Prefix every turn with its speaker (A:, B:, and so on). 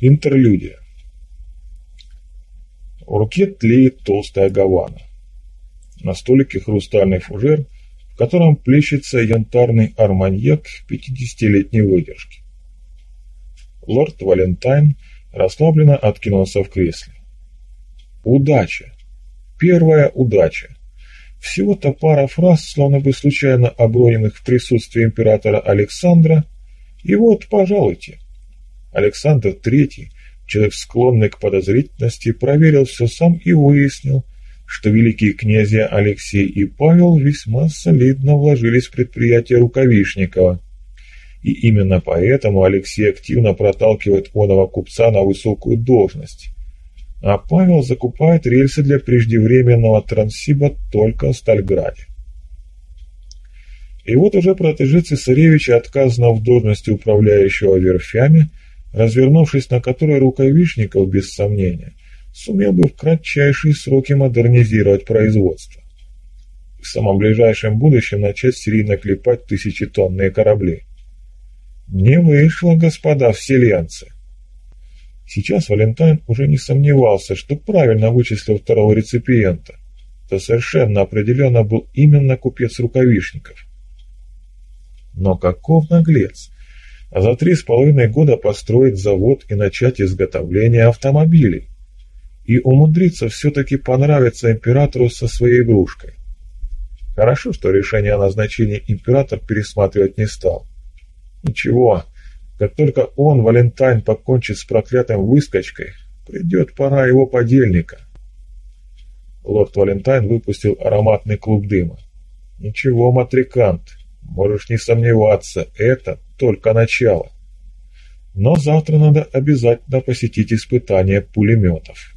A: Интерлюдия. В руке тлеет толстая гавана. На столике хрустальный фужер, в котором плещется янтарный арманьяк 50-летней выдержки. Лорд Валентайн расслабленно откинулся в кресле. Удача. Первая удача. Всего-то пара фраз, словно бы случайно оброненных в присутствии императора Александра, и вот, пожалуйте, Александр III, человек склонный к подозрительности, проверил все сам и выяснил, что великие князья Алексей и Павел весьма солидно вложились в предприятие Рукавишникова. И именно поэтому Алексей активно проталкивает оного купца на высокую должность. А Павел закупает рельсы для преждевременного трансиба только в Стальграде. И вот уже протеже цесаревича отказано в должности управляющего верфями – развернувшись на которой рукавишников, без сомнения, сумел бы в кратчайшие сроки модернизировать производство. В самом ближайшем будущем начать серийно клепать тысячетонные корабли. Не вышло, господа вселенцы. Сейчас Валентайн уже не сомневался, что правильно вычислил второго реципиента. То совершенно определенно был именно купец рукавишников. Но каков наглец! А за три с половиной года построить завод и начать изготовление автомобилей. И умудриться все-таки понравиться императору со своей игрушкой. Хорошо, что решение о назначении император пересматривать не стал. Ничего, как только он, Валентайн, покончит с проклятым выскочкой, придет пора его подельника. Лорд Валентайн выпустил ароматный клуб дыма. Ничего, матрикант, можешь не сомневаться, это только начало. Но завтра надо обязательно посетить испытание пулеметов.